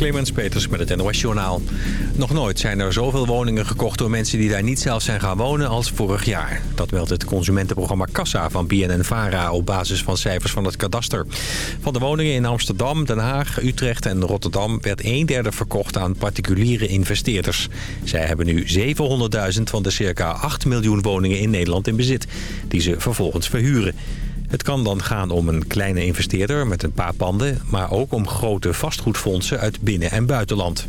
Clemens Peters met het NOS Journaal. Nog nooit zijn er zoveel woningen gekocht door mensen die daar niet zelf zijn gaan wonen als vorig jaar. Dat meldt het consumentenprogramma Kassa van BNN-Vara op basis van cijfers van het kadaster. Van de woningen in Amsterdam, Den Haag, Utrecht en Rotterdam werd een derde verkocht aan particuliere investeerders. Zij hebben nu 700.000 van de circa 8 miljoen woningen in Nederland in bezit, die ze vervolgens verhuren. Het kan dan gaan om een kleine investeerder met een paar panden... maar ook om grote vastgoedfondsen uit binnen- en buitenland.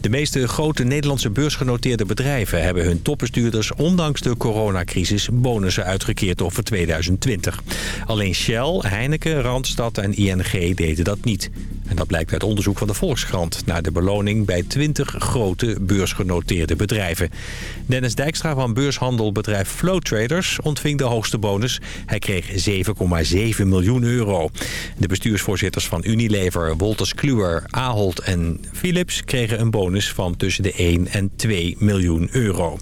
De meeste grote Nederlandse beursgenoteerde bedrijven hebben hun topbestuurders ondanks de coronacrisis bonussen uitgekeerd over 2020. Alleen Shell, Heineken, Randstad en ING deden dat niet. Dat blijkt uit onderzoek van de Volkskrant naar de beloning bij 20 grote beursgenoteerde bedrijven. Dennis Dijkstra van beurshandelbedrijf Flow Traders ontving de hoogste bonus. Hij kreeg 7,7 miljoen euro. De bestuursvoorzitters van Unilever, Wolters Kluwer, Ahold en Philips kregen een bonus van tussen de 1 en 2 miljoen euro.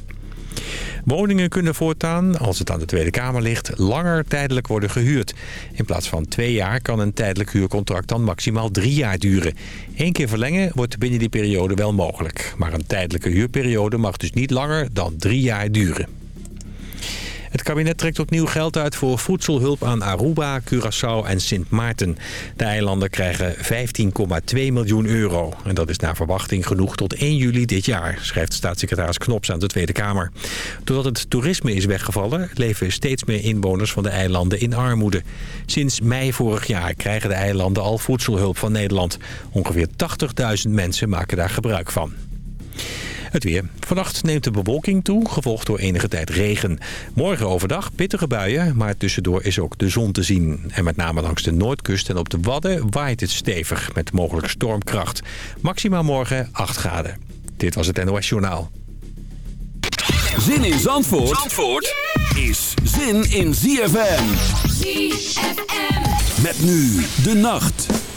Woningen kunnen voortaan, als het aan de Tweede Kamer ligt, langer tijdelijk worden gehuurd. In plaats van twee jaar kan een tijdelijk huurcontract dan maximaal drie jaar duren. Eén keer verlengen wordt binnen die periode wel mogelijk. Maar een tijdelijke huurperiode mag dus niet langer dan drie jaar duren. Het kabinet trekt opnieuw geld uit voor voedselhulp aan Aruba, Curaçao en Sint Maarten. De eilanden krijgen 15,2 miljoen euro. En dat is naar verwachting genoeg tot 1 juli dit jaar, schrijft staatssecretaris Knops aan de Tweede Kamer. Doordat het toerisme is weggevallen, leven steeds meer inwoners van de eilanden in armoede. Sinds mei vorig jaar krijgen de eilanden al voedselhulp van Nederland. Ongeveer 80.000 mensen maken daar gebruik van. Het weer. Vannacht neemt de bewolking toe, gevolgd door enige tijd regen. Morgen overdag pittige buien, maar tussendoor is ook de zon te zien. En met name langs de noordkust en op de Wadden waait het stevig met mogelijk stormkracht. Maxima morgen 8 graden. Dit was het NOS Journaal. Zin in Zandvoort, Zandvoort is zin in ZFM. ZFM. Met nu de nacht.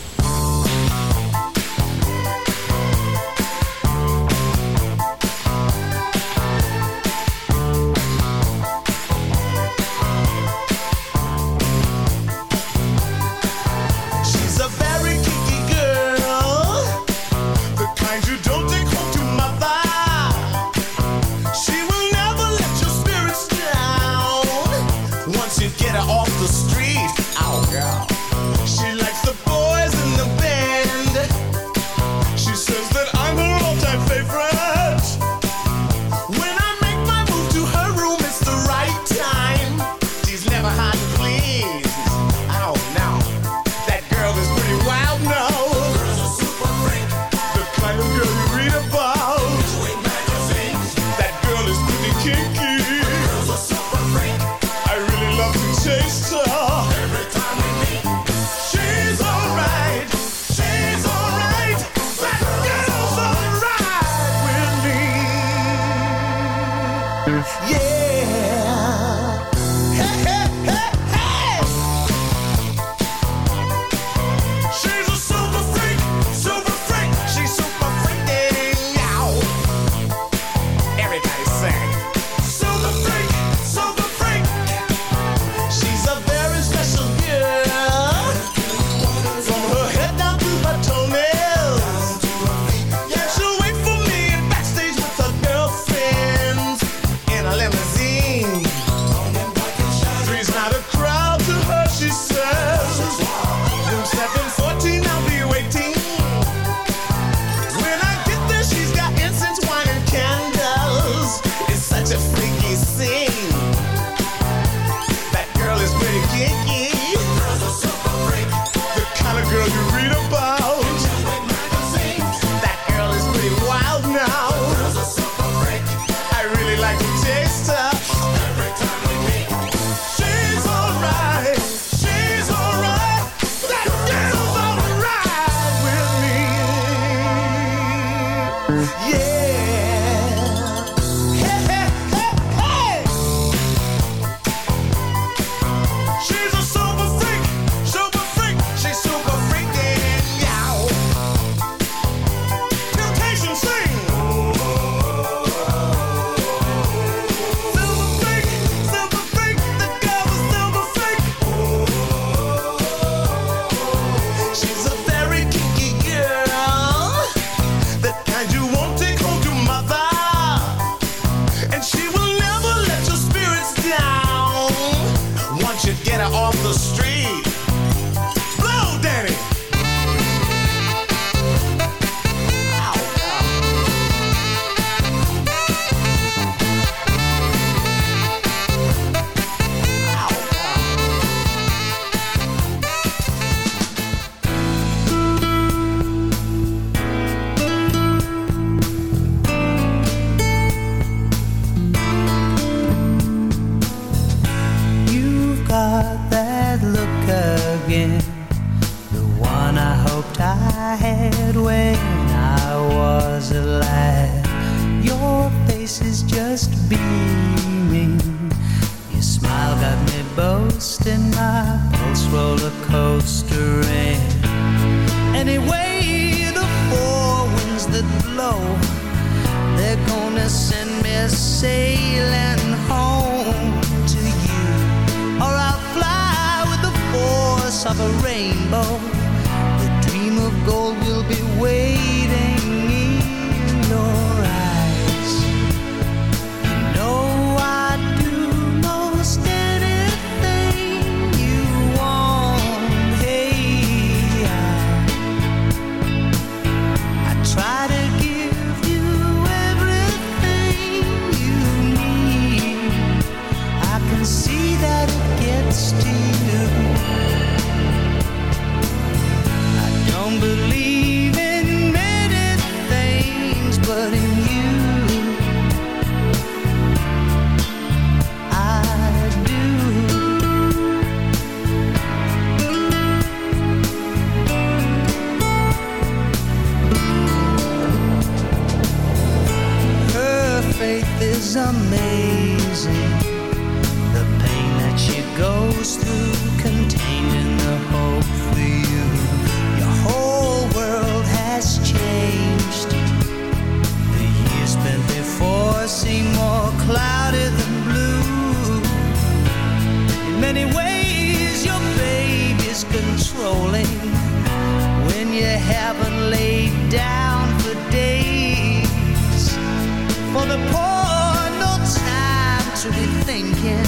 For the poor, no time to be thinking.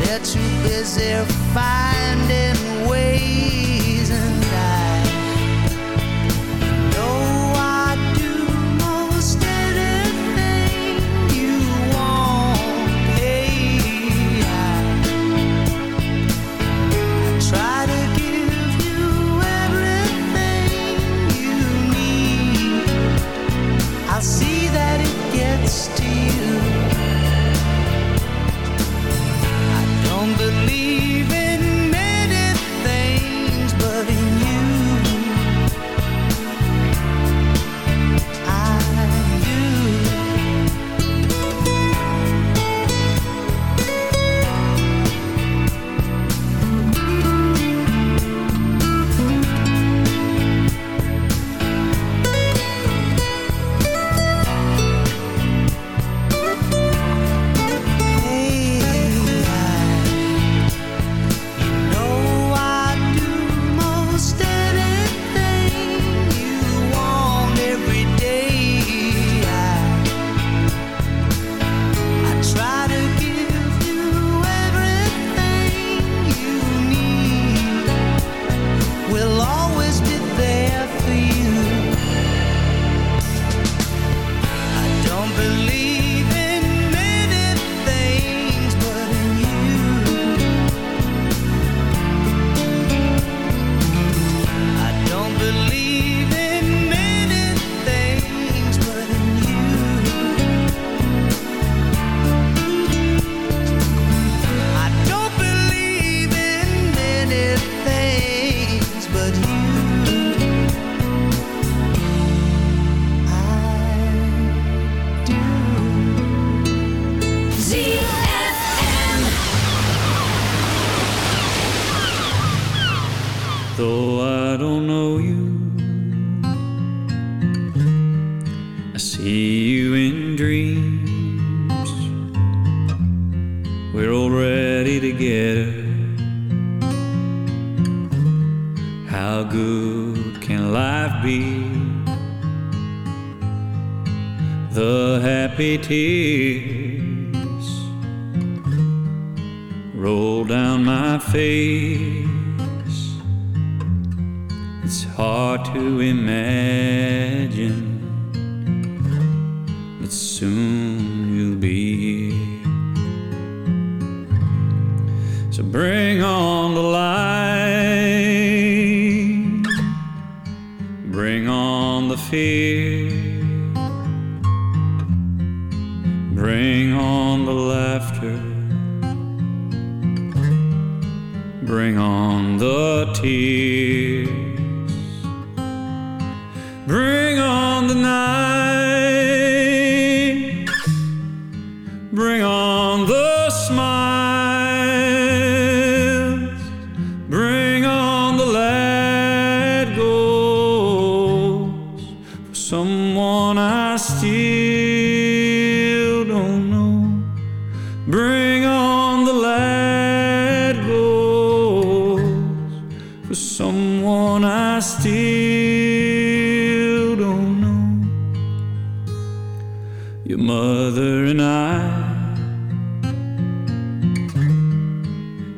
They're too busy finding Mother and I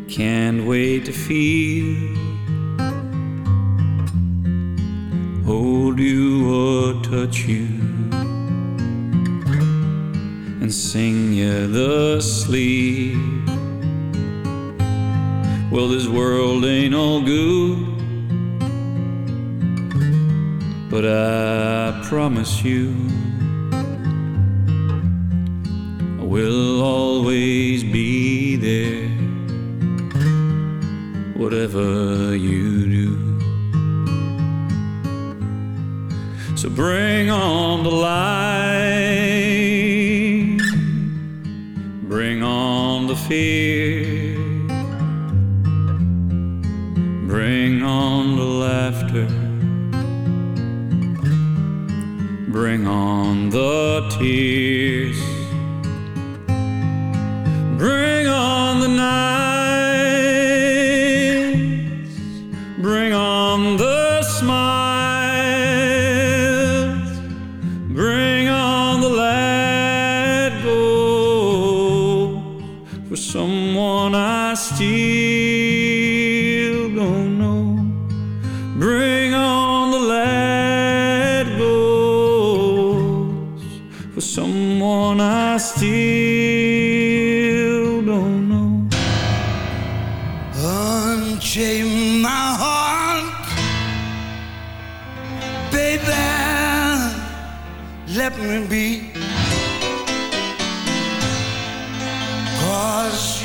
can't wait to feel. Hold you or touch you and sing you the sleep. Well, this world ain't all good, but I promise you.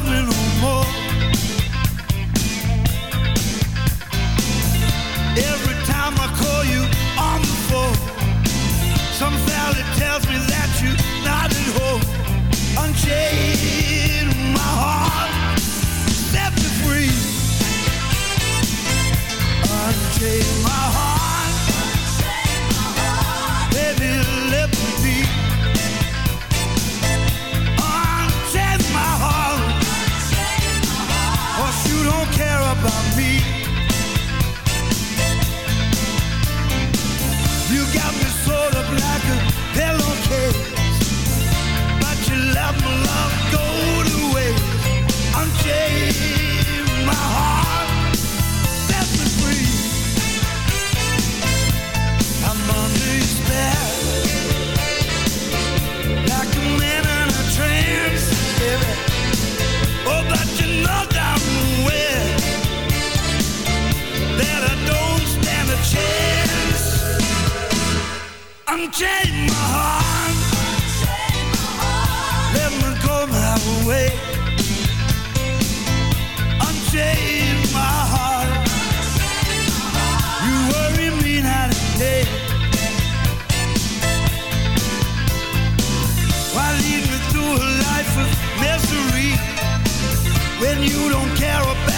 parle no more. Every time I call you on the phone, some tells me that you're not at home. Unchain my heart, set me free. Unchain my heart. don't care about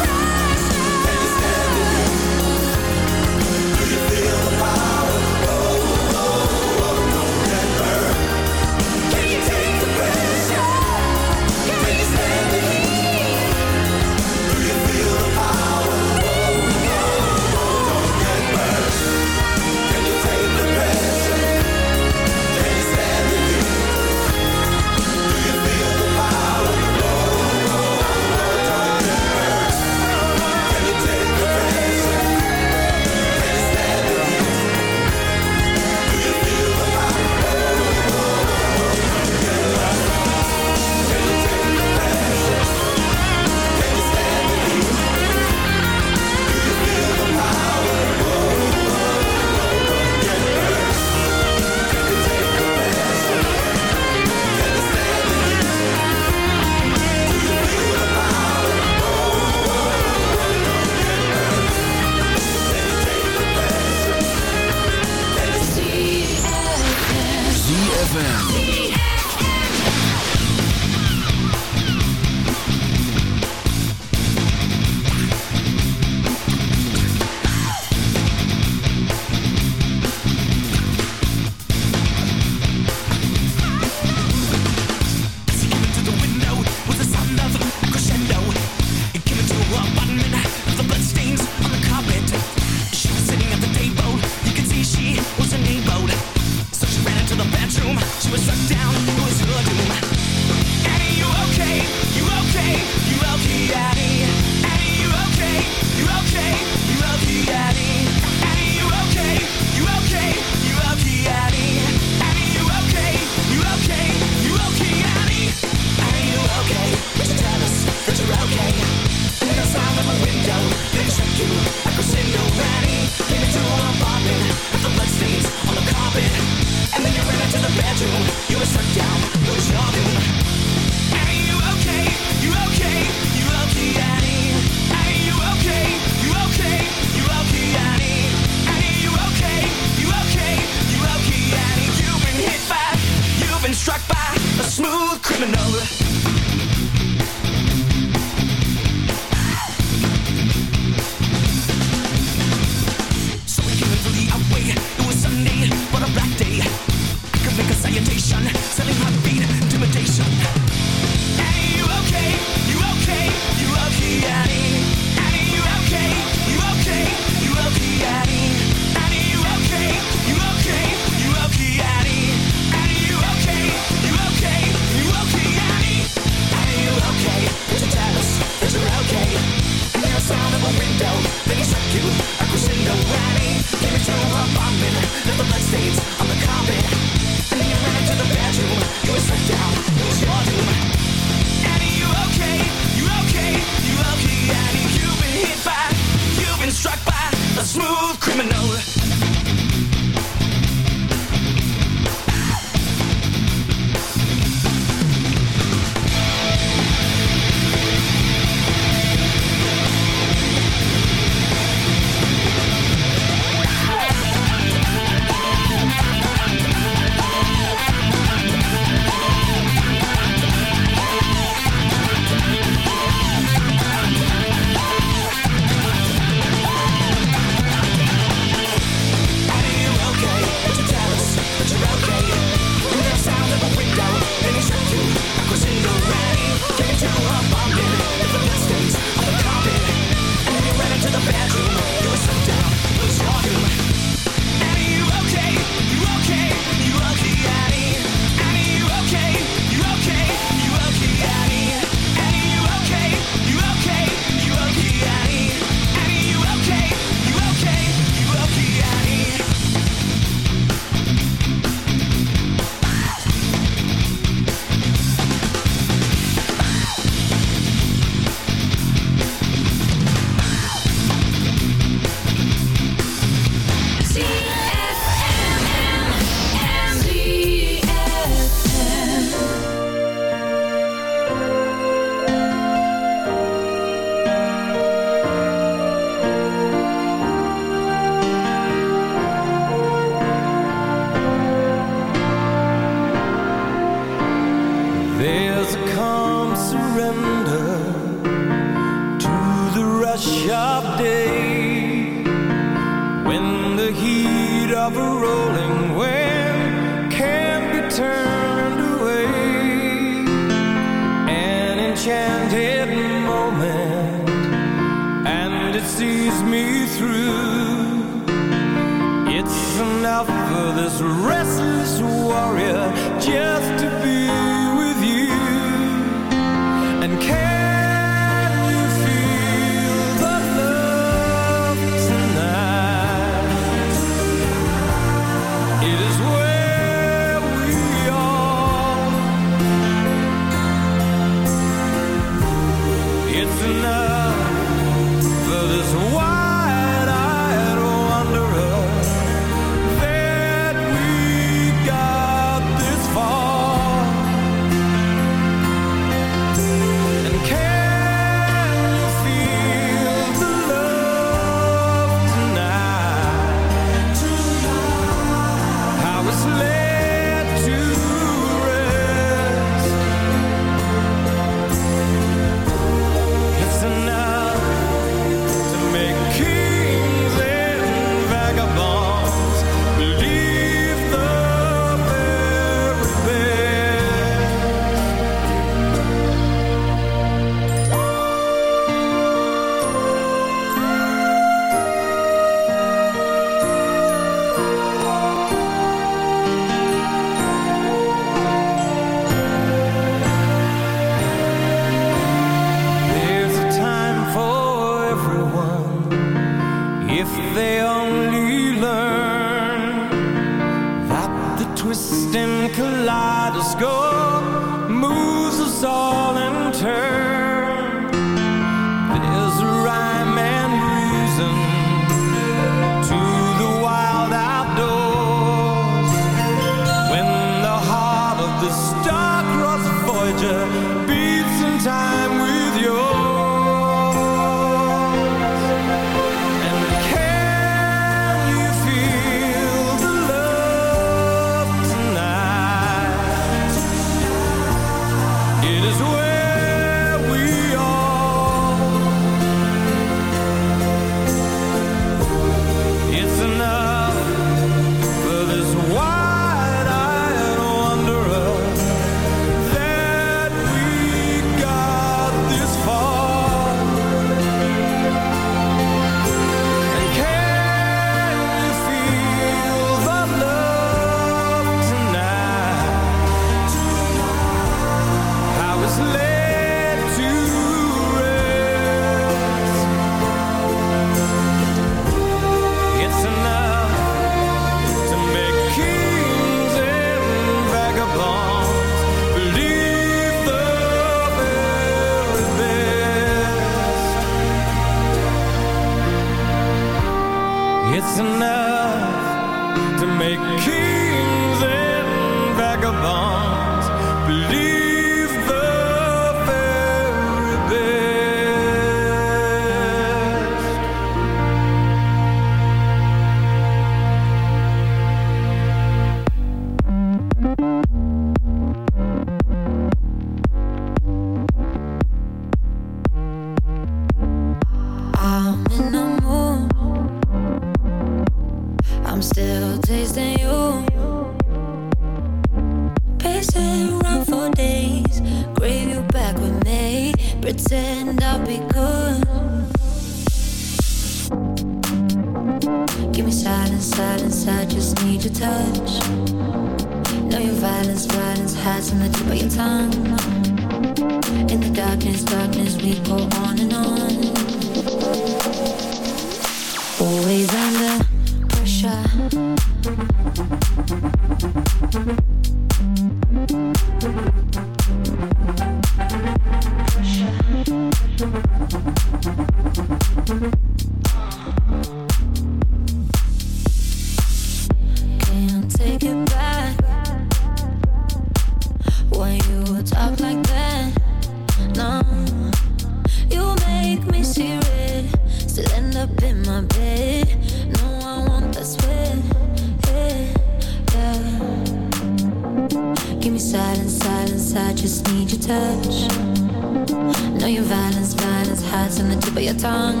the tip of your tongue.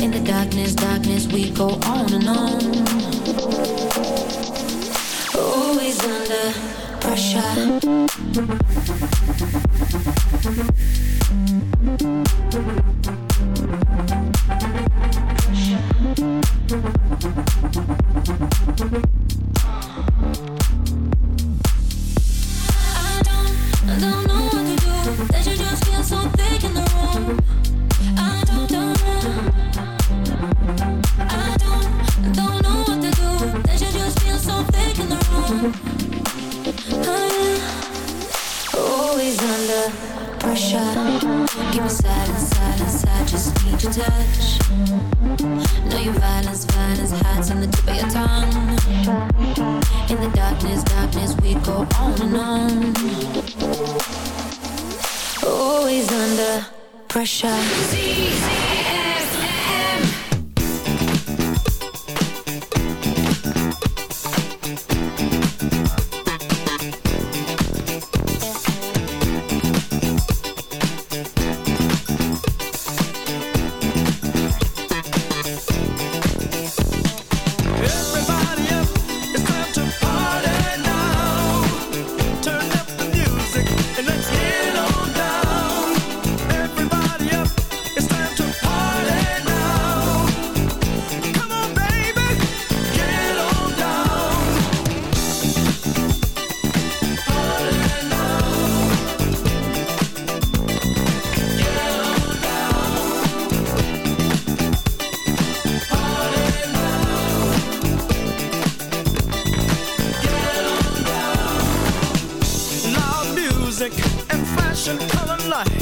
In the darkness, darkness, we go on and on. Always under pressure. ocean, color light.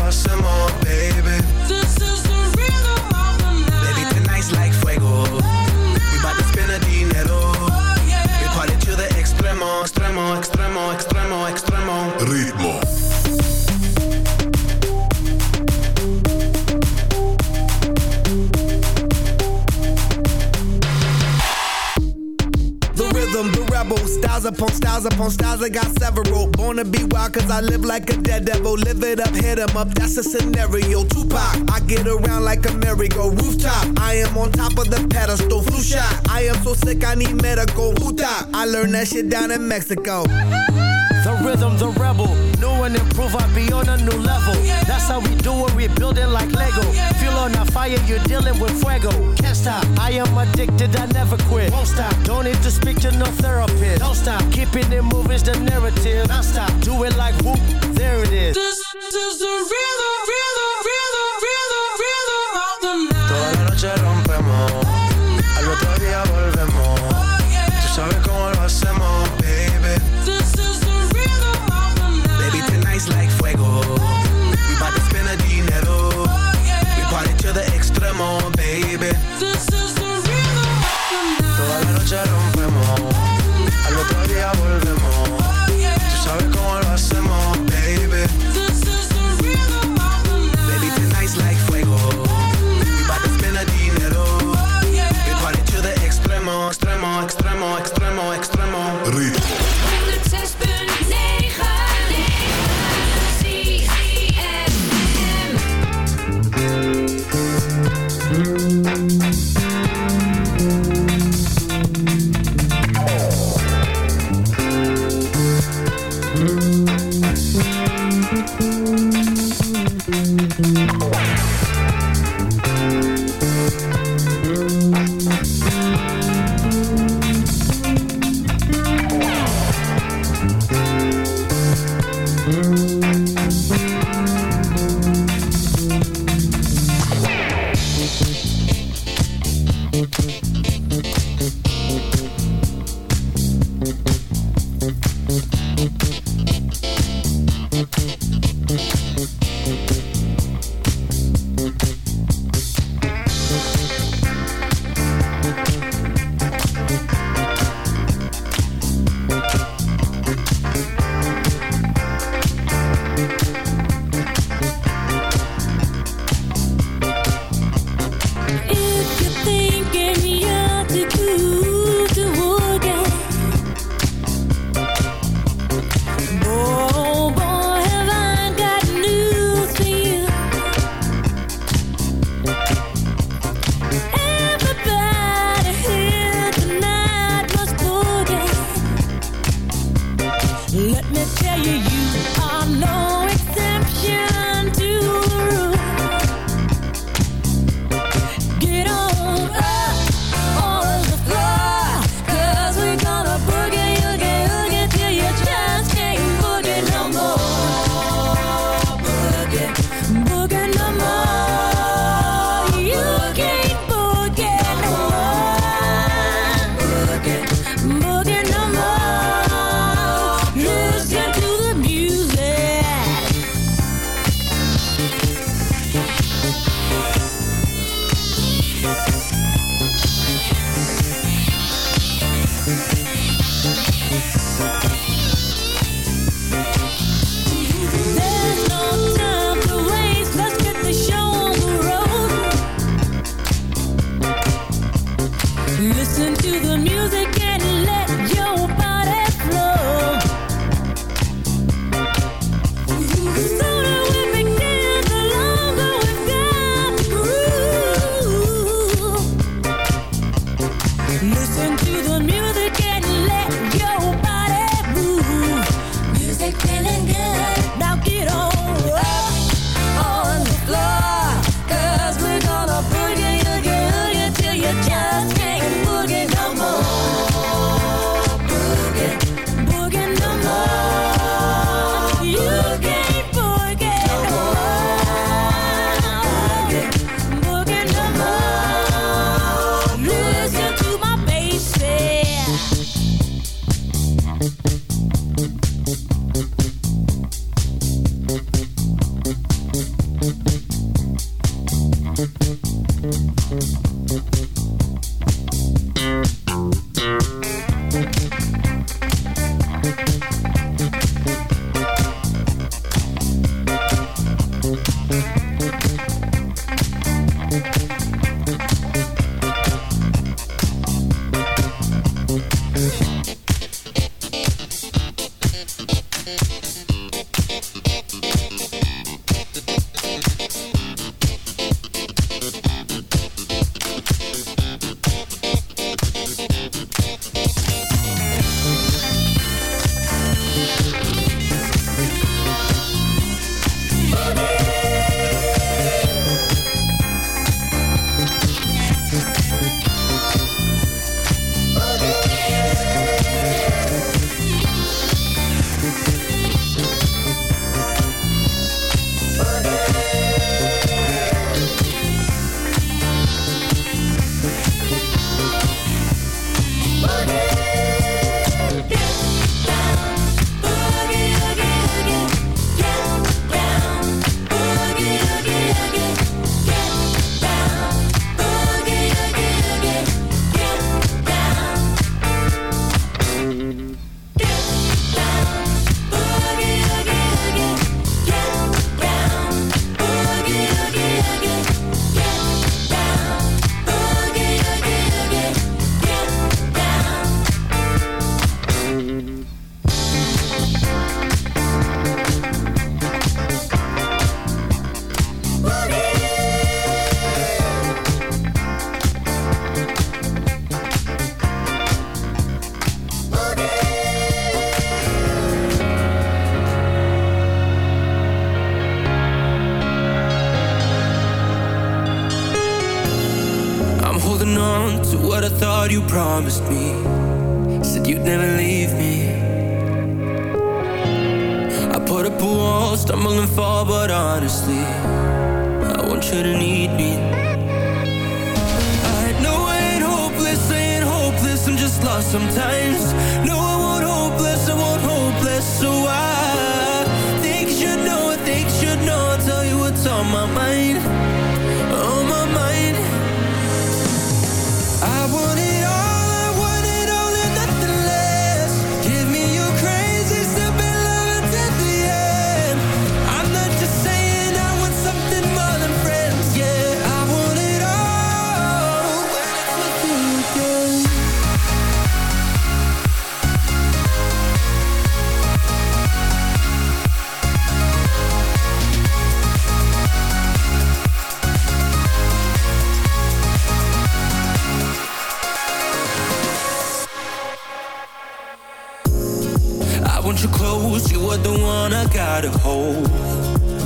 extremo, extremo, styles upon styles upon styles, I got several. Born to be wild, cause I live like a dead devil. Live it up, hit 'em up, that's a scenario. Tupac, I get around like a merry-go rooftop. I am on top of the pedestal, flu shot. I am so sick, I need medical. Huta, I learned that shit down in Mexico. The rhythm, the rebel. New and improve, I be on a new level. That's how we do it, we build it like Lego. On a fire, you're dealing with fuego. Can't stop, I am addicted, I never quit. Won't stop, don't need to speak to no therapist. Don't stop, keeping it moving's the narrative. Non stop, do it like whoop, there it is. Toda